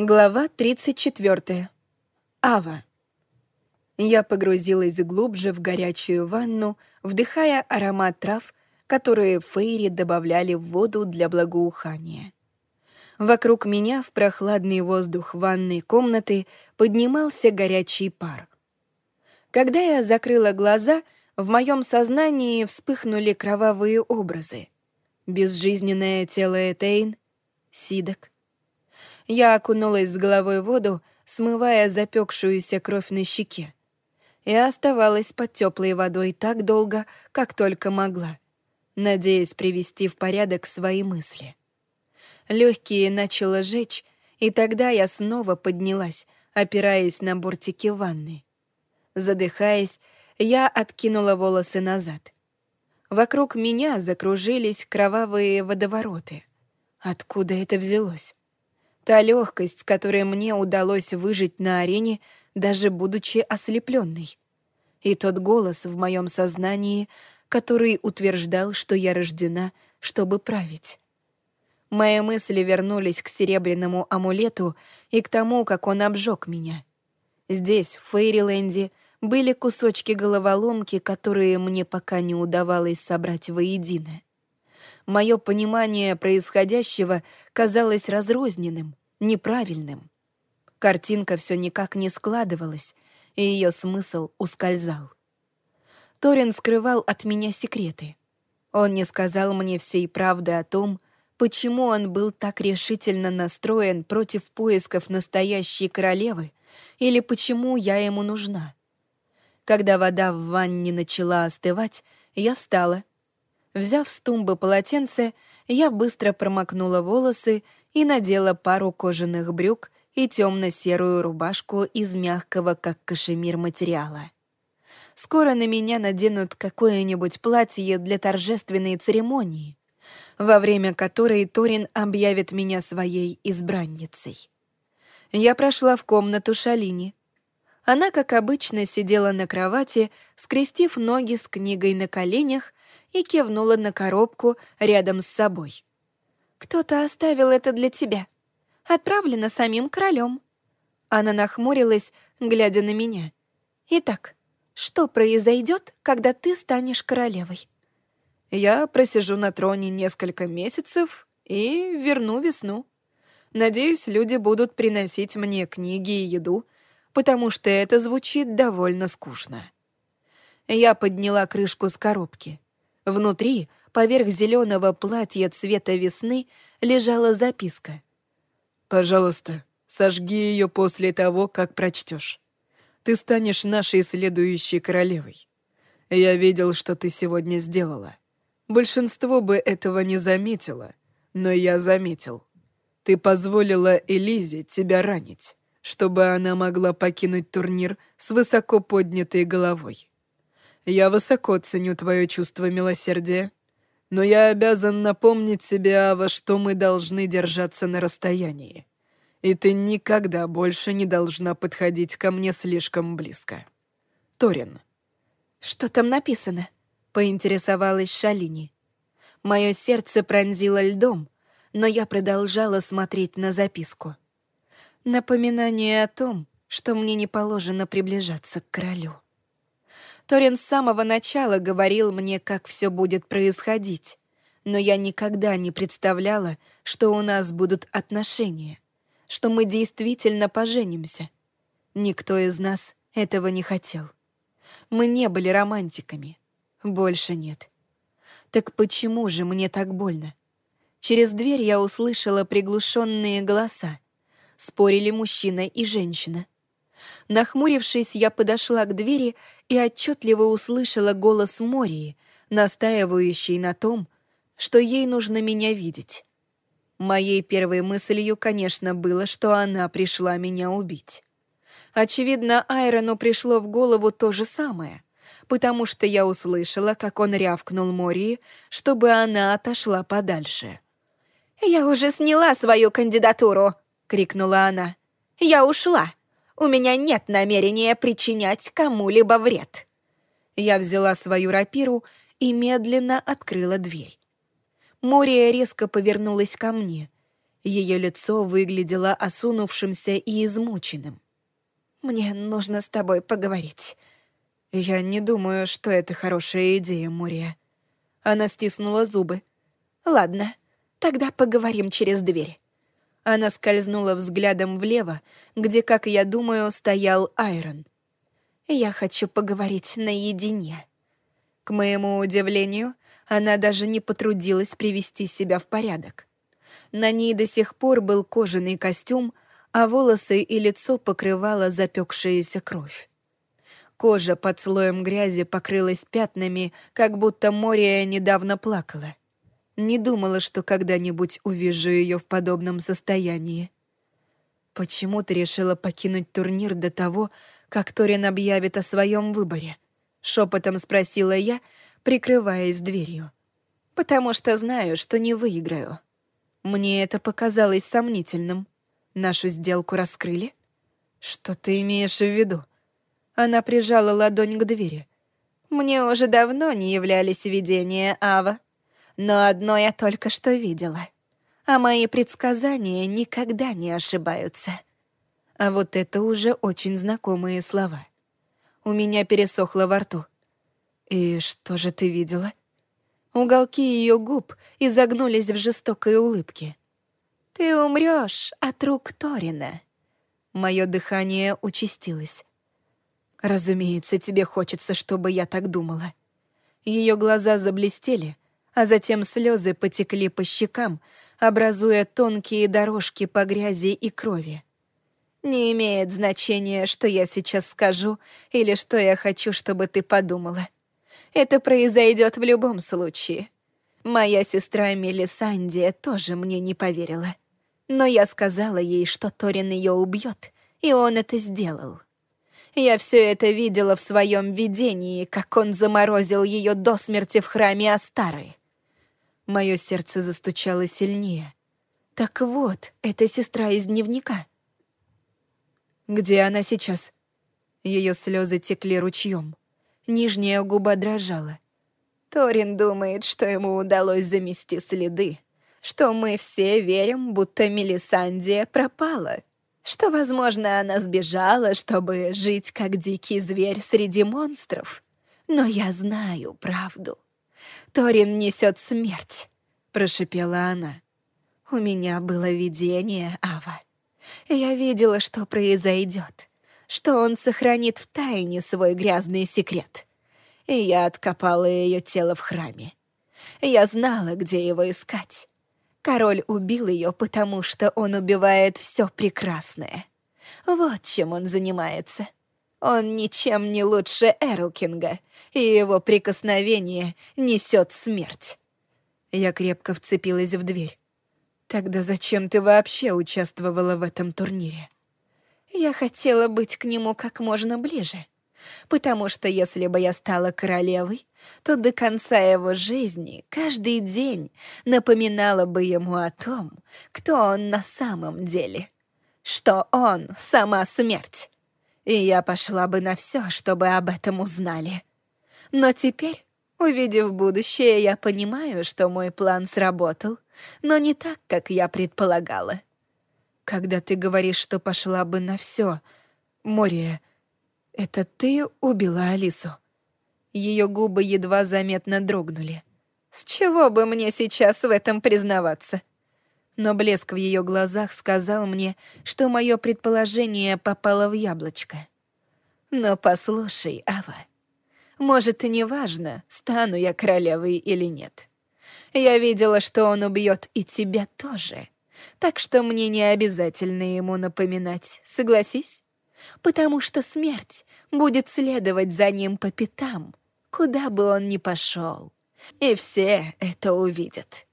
Глава 34. Ава. Я погрузилась глубже в горячую ванну, вдыхая аромат трав, которые Фейри добавляли в воду для благоухания. Вокруг меня в прохладный воздух ванной комнаты поднимался горячий пар. Когда я закрыла глаза, в моем сознании вспыхнули кровавые образы. Безжизненное тело Этейн, Сидок — я окунулась с головой в воду, смывая запекшуюся кровь на щеке. И оставалась под теплой водой так долго, как только могла, надеясь привести в порядок свои мысли. Легкие начало жечь, и тогда я снова поднялась, опираясь на бортики ванны. Задыхаясь, я откинула волосы назад. Вокруг меня закружились кровавые водовороты. Откуда это взялось? Та легкость, с которой мне удалось выжить на арене, даже будучи ослепленной. И тот голос в моем сознании, который утверждал, что я рождена, чтобы править. Мои мысли вернулись к серебряному амулету и к тому, как он обжег меня. Здесь, в Фейриленде, были кусочки головоломки, которые мне пока не удавалось собрать воедино. Мое понимание происходящего казалось разрозненным, неправильным. Картинка все никак не складывалась, и ее смысл ускользал. Торин скрывал от меня секреты. Он не сказал мне всей правды о том, почему он был так решительно настроен против поисков настоящей королевы или почему я ему нужна. Когда вода в ванне начала остывать, я встала. Взяв с тумбы полотенце, я быстро промокнула волосы и надела пару кожаных брюк и темно-серую рубашку из мягкого, как кашемир, материала. Скоро на меня наденут какое-нибудь платье для торжественной церемонии, во время которой Торин объявит меня своей избранницей. Я прошла в комнату Шалини. Она, как обычно, сидела на кровати, скрестив ноги с книгой на коленях и кивнула на коробку рядом с собой. «Кто-то оставил это для тебя. Отправлено самим королем». Она нахмурилась, глядя на меня. «Итак, что произойдет, когда ты станешь королевой?» «Я просижу на троне несколько месяцев и верну весну. Надеюсь, люди будут приносить мне книги и еду, потому что это звучит довольно скучно». Я подняла крышку с коробки. Внутри Поверх зеленого платья цвета весны лежала записка. «Пожалуйста, сожги ее после того, как прочтешь. Ты станешь нашей следующей королевой. Я видел, что ты сегодня сделала. Большинство бы этого не заметило, но я заметил. Ты позволила Элизе тебя ранить, чтобы она могла покинуть турнир с высоко поднятой головой. Я высоко ценю твое чувство милосердия но я обязан напомнить себе, Ава, что мы должны держаться на расстоянии. И ты никогда больше не должна подходить ко мне слишком близко. Торин. «Что там написано?» — поинтересовалась Шалини. Мое сердце пронзило льдом, но я продолжала смотреть на записку. Напоминание о том, что мне не положено приближаться к королю. Торин с самого начала говорил мне, как все будет происходить, но я никогда не представляла, что у нас будут отношения, что мы действительно поженимся. Никто из нас этого не хотел. Мы не были романтиками. Больше нет. Так почему же мне так больно? Через дверь я услышала приглушенные голоса. Спорили мужчина и женщина — Нахмурившись, я подошла к двери и отчетливо услышала голос Мории, настаивающий на том, что ей нужно меня видеть. Моей первой мыслью, конечно, было, что она пришла меня убить. Очевидно, Айрону пришло в голову то же самое, потому что я услышала, как он рявкнул Мории, чтобы она отошла подальше. «Я уже сняла свою кандидатуру!» — крикнула она. «Я ушла!» У меня нет намерения причинять кому-либо вред». Я взяла свою рапиру и медленно открыла дверь. Мория резко повернулась ко мне. Ее лицо выглядело осунувшимся и измученным. «Мне нужно с тобой поговорить». «Я не думаю, что это хорошая идея, Мурия». Она стиснула зубы. «Ладно, тогда поговорим через дверь». Она скользнула взглядом влево, где, как я думаю, стоял Айрон. «Я хочу поговорить наедине». К моему удивлению, она даже не потрудилась привести себя в порядок. На ней до сих пор был кожаный костюм, а волосы и лицо покрывала запекшаяся кровь. Кожа под слоем грязи покрылась пятнами, как будто море недавно плакала. Не думала, что когда-нибудь увижу ее в подобном состоянии. «Почему ты решила покинуть турнир до того, как Торин объявит о своем выборе?» — шепотом спросила я, прикрываясь дверью. «Потому что знаю, что не выиграю». Мне это показалось сомнительным. Нашу сделку раскрыли? Что ты имеешь в виду? Она прижала ладонь к двери. «Мне уже давно не являлись видения Ава, но одно я только что видела. А мои предсказания никогда не ошибаются». А вот это уже очень знакомые слова. У меня пересохло во рту. «И что же ты видела?» Уголки ее губ изогнулись в жестокой улыбке. «Ты умрешь от рук Торина». Мое дыхание участилось. Разумеется, тебе хочется, чтобы я так думала. Ее глаза заблестели, а затем слезы потекли по щекам, образуя тонкие дорожки по грязи и крови. Не имеет значения, что я сейчас скажу или что я хочу, чтобы ты подумала. Это произойдет в любом случае. Моя сестра Мелисандия тоже мне не поверила. Но я сказала ей, что Торин ее убьет, и он это сделал. Я все это видела в своем видении, как он заморозил ее до смерти в храме Астары. Мое сердце застучало сильнее. Так вот, это сестра из дневника. Где она сейчас? Ее слезы текли ручьем. Нижняя губа дрожала. Торин думает, что ему удалось замести следы, что мы все верим, будто Мелисандия пропала что, возможно, она сбежала, чтобы жить как дикий зверь среди монстров. Но я знаю правду. Торин несет смерть, прошипела она. У меня было видение, Ава. Я видела, что произойдет, что он сохранит в тайне свой грязный секрет. И я откопала ее тело в храме. Я знала, где его искать. Король убил ее, потому что он убивает все прекрасное. Вот чем он занимается. Он ничем не лучше Эрлкинга, и его прикосновение несет смерть. Я крепко вцепилась в дверь. Тогда зачем ты вообще участвовала в этом турнире? Я хотела быть к нему как можно ближе потому что если бы я стала королевой, то до конца его жизни каждый день напоминала бы ему о том, кто он на самом деле, что он — сама смерть. И я пошла бы на все, чтобы об этом узнали. Но теперь, увидев будущее, я понимаю, что мой план сработал, но не так, как я предполагала. Когда ты говоришь, что пошла бы на все, Мория, «Это ты убила Алису?» Ее губы едва заметно дрогнули. «С чего бы мне сейчас в этом признаваться?» Но блеск в ее глазах сказал мне, что мое предположение попало в яблочко. «Но послушай, Ава, может, и не важно, стану я королевой или нет. Я видела, что он убьет и тебя тоже, так что мне не обязательно ему напоминать, согласись?» потому что смерть будет следовать за ним по пятам, куда бы он ни пошел. И все это увидят.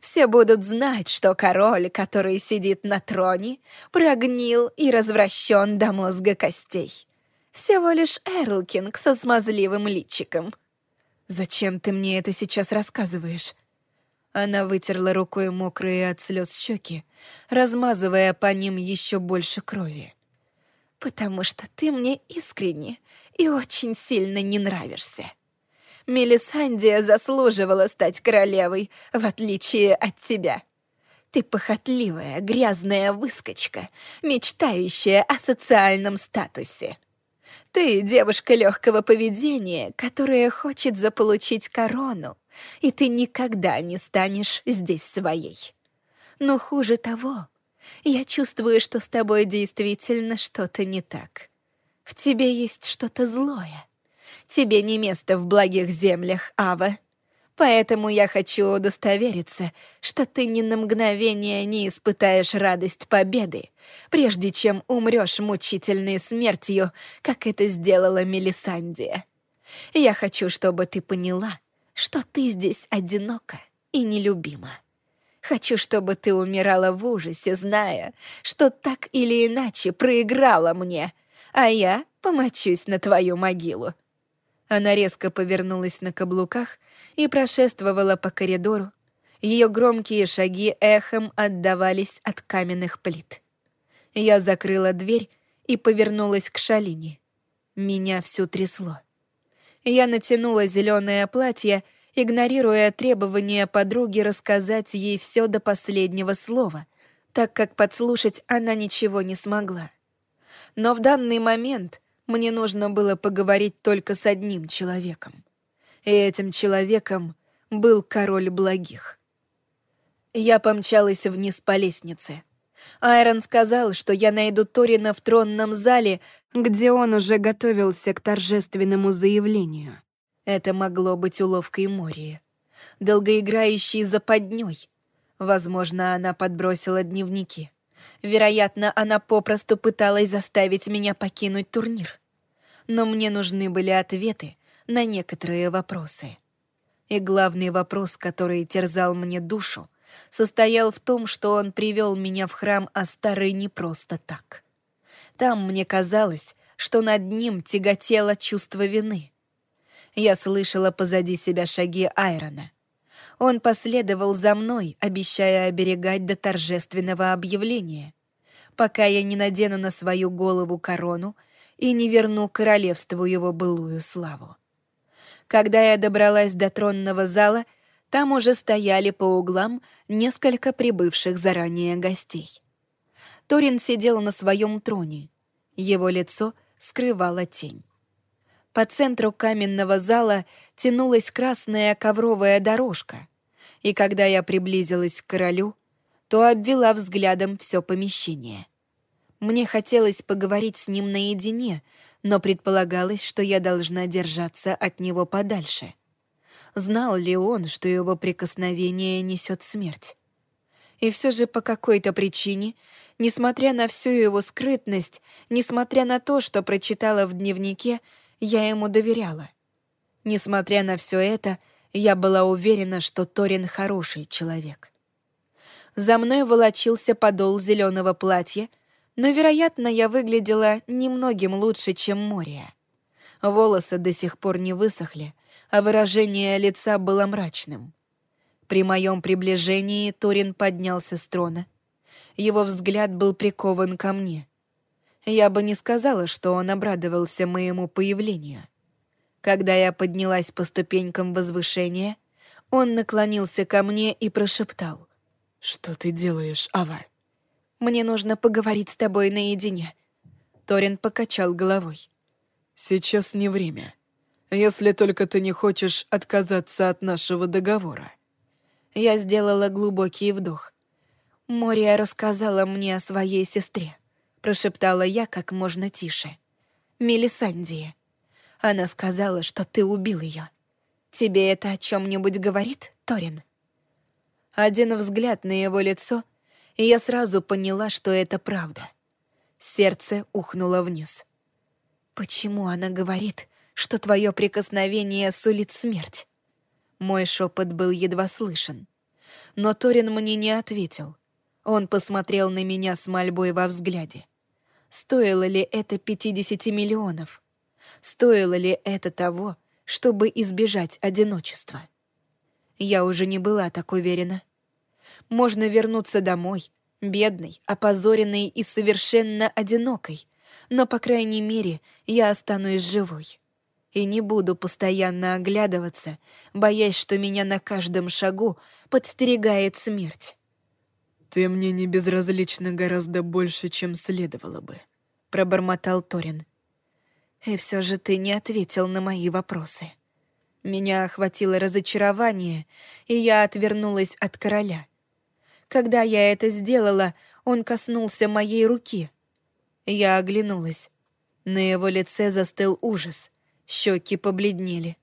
Все будут знать, что король, который сидит на троне, прогнил и развращен до мозга костей. Всего лишь Эрлкинг со смазливым личиком. «Зачем ты мне это сейчас рассказываешь?» Она вытерла рукой мокрые от слез щеки, размазывая по ним еще больше крови потому что ты мне искренне и очень сильно не нравишься. Мелисандия заслуживала стать королевой, в отличие от тебя. Ты похотливая, грязная выскочка, мечтающая о социальном статусе. Ты девушка легкого поведения, которая хочет заполучить корону, и ты никогда не станешь здесь своей. Но хуже того, я чувствую, что с тобой действительно что-то не так. В тебе есть что-то злое. Тебе не место в благих землях, Ава. Поэтому я хочу удостовериться, что ты ни на мгновение не испытаешь радость победы, прежде чем умрешь мучительной смертью, как это сделала Мелисандия. Я хочу, чтобы ты поняла, что ты здесь одинока и нелюбима. Хочу, чтобы ты умирала в ужасе, зная, что так или иначе проиграла мне, а я помочусь на твою могилу. Она резко повернулась на каблуках и прошествовала по коридору. Ее громкие шаги эхом отдавались от каменных плит. Я закрыла дверь и повернулась к Шалине. Меня всю трясло. Я натянула зеленое платье, игнорируя требования подруги рассказать ей все до последнего слова, так как подслушать она ничего не смогла. Но в данный момент мне нужно было поговорить только с одним человеком. И этим человеком был король благих. Я помчалась вниз по лестнице. Айрон сказал, что я найду Торина в тронном зале, где он уже готовился к торжественному заявлению. Это могло быть уловкой Мории. Долгоиграющей западней. Возможно, она подбросила дневники. Вероятно, она попросту пыталась заставить меня покинуть турнир но мне нужны были ответы на некоторые вопросы. И главный вопрос, который терзал мне душу, состоял в том, что он привел меня в храм Астары не просто так. Там мне казалось, что над ним тяготело чувство вины. Я слышала позади себя шаги Айрона. Он последовал за мной, обещая оберегать до торжественного объявления. Пока я не надену на свою голову корону — и не верну королевству его былую славу. Когда я добралась до тронного зала, там уже стояли по углам несколько прибывших заранее гостей. Торин сидел на своем троне. Его лицо скрывала тень. По центру каменного зала тянулась красная ковровая дорожка, и когда я приблизилась к королю, то обвела взглядом все помещение. Мне хотелось поговорить с ним наедине, но предполагалось, что я должна держаться от него подальше. Знал ли он, что его прикосновение несет смерть? И все же по какой-то причине, несмотря на всю его скрытность, несмотря на то, что прочитала в дневнике, я ему доверяла. Несмотря на все это, я была уверена, что Торин хороший человек. За мной волочился подол зеленого платья, но, вероятно, я выглядела немногим лучше, чем Мория. Волосы до сих пор не высохли, а выражение лица было мрачным. При моем приближении Торин поднялся с трона. Его взгляд был прикован ко мне. Я бы не сказала, что он обрадовался моему появлению. Когда я поднялась по ступенькам возвышения, он наклонился ко мне и прошептал. «Что ты делаешь, Ава?» Мне нужно поговорить с тобой наедине». Торин покачал головой. «Сейчас не время. Если только ты не хочешь отказаться от нашего договора». Я сделала глубокий вдох. «Мория рассказала мне о своей сестре», — прошептала я как можно тише. «Мелисандия. Она сказала, что ты убил ее. Тебе это о чем-нибудь говорит, Торин?» Один взгляд на его лицо и я сразу поняла, что это правда. Сердце ухнуло вниз. «Почему она говорит, что твое прикосновение сулит смерть?» Мой шепот был едва слышен. Но Торин мне не ответил. Он посмотрел на меня с мольбой во взгляде. Стоило ли это 50 миллионов? Стоило ли это того, чтобы избежать одиночества? Я уже не была так уверена можно вернуться домой, бедной, опозоренной и совершенно одинокой, но, по крайней мере, я останусь живой. И не буду постоянно оглядываться, боясь, что меня на каждом шагу подстерегает смерть. «Ты мне не безразлична гораздо больше, чем следовало бы», — пробормотал Торин. «И все же ты не ответил на мои вопросы». Меня охватило разочарование, и я отвернулась от короля. Когда я это сделала, он коснулся моей руки. Я оглянулась. На его лице застыл ужас. Щеки побледнели.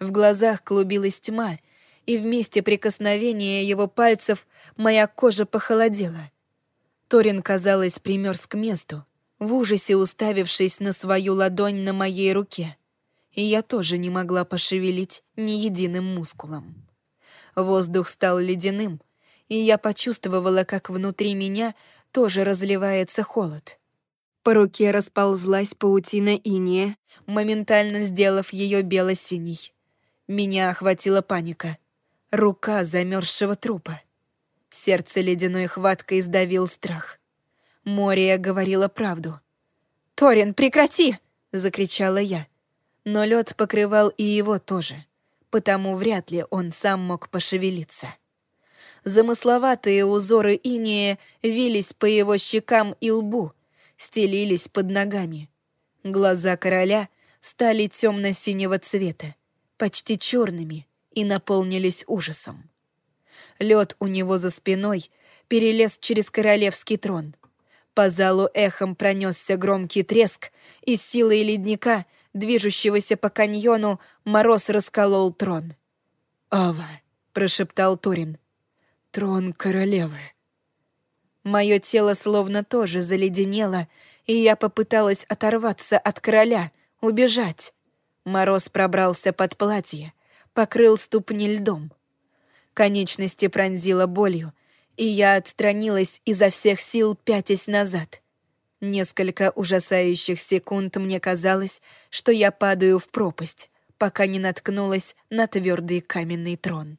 В глазах клубилась тьма, и вместе прикосновения его пальцев моя кожа похолодела. Торин, казалось, примерз к месту, в ужасе уставившись на свою ладонь на моей руке. И я тоже не могла пошевелить ни единым мускулом. Воздух стал ледяным, и я почувствовала, как внутри меня тоже разливается холод. По руке расползлась паутина иния, моментально сделав ее бело-синей. Меня охватила паника. Рука замерзшего трупа. Сердце ледяной хваткой сдавил страх. Мория говорила правду. «Торин, прекрати!» — закричала я. Но лед покрывал и его тоже, потому вряд ли он сам мог пошевелиться. Замысловатые узоры иния вились по его щекам и лбу, стелились под ногами. Глаза короля стали темно-синего цвета, почти черными, и наполнились ужасом. Лед у него за спиной перелез через королевский трон. По залу эхом пронесся громкий треск, и силой ледника, движущегося по каньону, мороз расколол трон. «Ава», — прошептал Турин, — «трон королевы». Мое тело словно тоже заледенело, и я попыталась оторваться от короля, убежать. Мороз пробрался под платье, покрыл ступни льдом. Конечности пронзила болью, и я отстранилась изо всех сил, пятясь назад. Несколько ужасающих секунд мне казалось, что я падаю в пропасть, пока не наткнулась на твердый каменный трон.